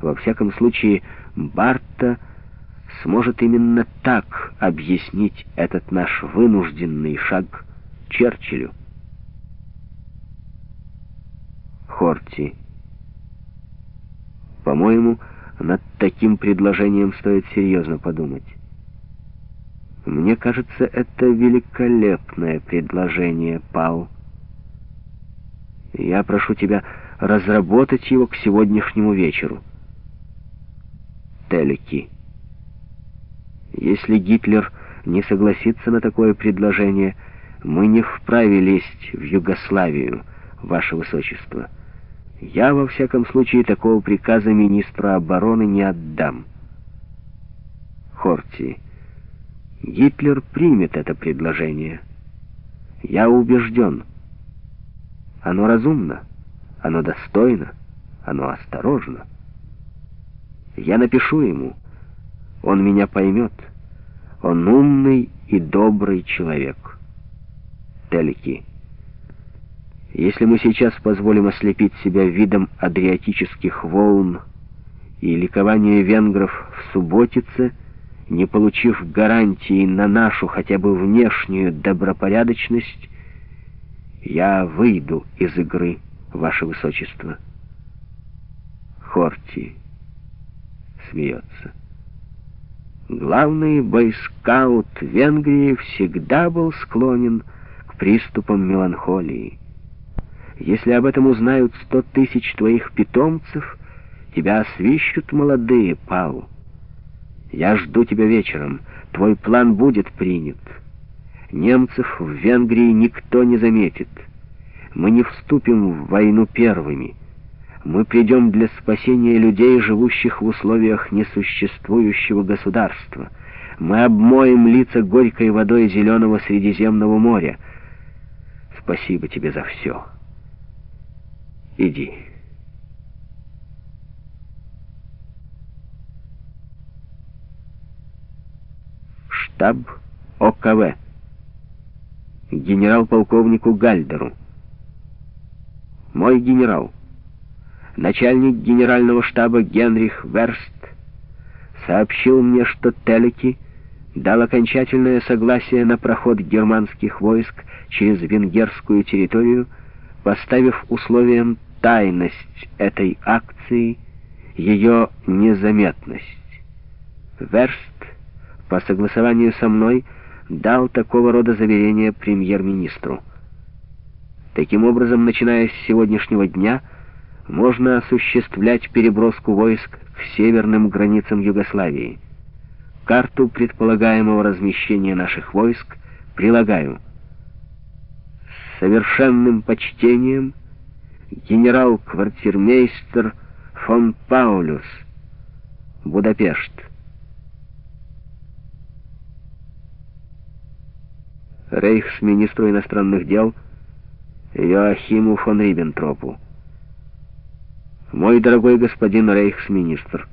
Во всяком случае, Барта сможет именно так объяснить этот наш вынужденный шаг Черчиллю. Хорти. По-моему, над таким предложением стоит серьезно подумать. Мне кажется, это великолепное предложение, Пал. Я прошу тебя разработать его к сегодняшнему вечеру. Телеки. Если Гитлер не согласится на такое предложение, мы не вправе лезть в Югославию, ваше высочество. Я, во всяком случае, такого приказа министра обороны не отдам. Хорти. Гитлер примет это предложение. Я убежден. Оно разумно, оно достойно, оно осторожно. Я напишу ему, он меня поймет. Он умный и добрый человек. Телики. Если мы сейчас позволим ослепить себя видом адриатических волн и ликования венгров в субботице, не получив гарантии на нашу хотя бы внешнюю добропорядочность, я выйду из игры, ваше высочество. Хорти смеется. Главный бойскаут Венгрии всегда был склонен к приступам меланхолии. Если об этом узнают сто тысяч твоих питомцев, тебя освищут молодые, Пау. Я жду тебя вечером. Твой план будет принят. Немцев в Венгрии никто не заметит. Мы не вступим в войну первыми. Мы придем для спасения людей, живущих в условиях несуществующего государства. Мы обмоем лица горькой водой зеленого Средиземного моря. Спасибо тебе за все. Иди. Штаб ОКВ. Генерал-полковнику Гальдеру. Мой генерал начальник генерального штаба Генрих Верст сообщил мне, что Телеки дал окончательное согласие на проход германских войск через венгерскую территорию, поставив условием тайность этой акции, ее незаметность. Верст по согласованию со мной дал такого рода заверение премьер-министру. Таким образом, начиная с сегодняшнего дня, можно осуществлять переброску войск к северным границам Югославии. Карту предполагаемого размещения наших войск прилагаю. С совершенным почтением генерал-квартирмейстер фон Паулюс, Будапешт. Рейхсминистру иностранных дел Йоахиму фон Риббентропу. Мой дорогой господин рейхсминистр,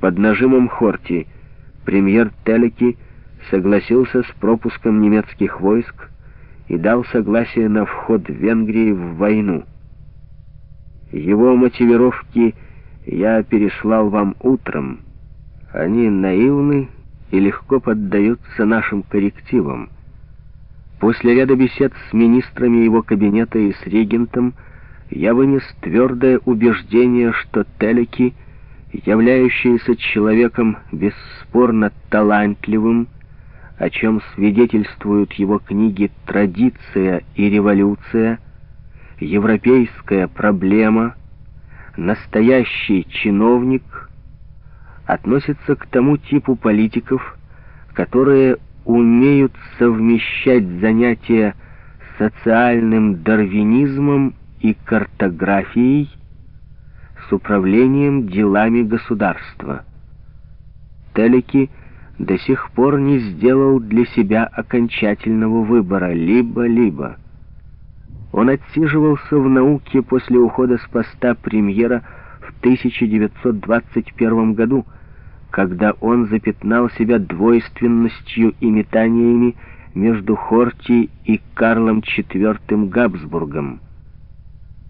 под нажимом Хорти премьер Телеки согласился с пропуском немецких войск и дал согласие на вход Венгрии в войну. Его мотивировки я переслал вам утром. Они наивны и легко поддаются нашим коррективам. После ряда бесед с министрами его кабинета и с регентом я вынес твердое убеждение, что Телеки, являющийся человеком бесспорно талантливым, о чем свидетельствуют его книги «Традиция и революция», «Европейская проблема», «Настоящий чиновник», относится к тому типу политиков, которые умеют совмещать занятия социальным дарвинизмом и картографией с управлением делами государства. Телеки до сих пор не сделал для себя окончательного выбора либо-либо. Он отсиживался в науке после ухода с поста премьера в 1921 году, когда он запятнал себя двойственностью и метаниями между Хорти и Карлом IV Габсбургом.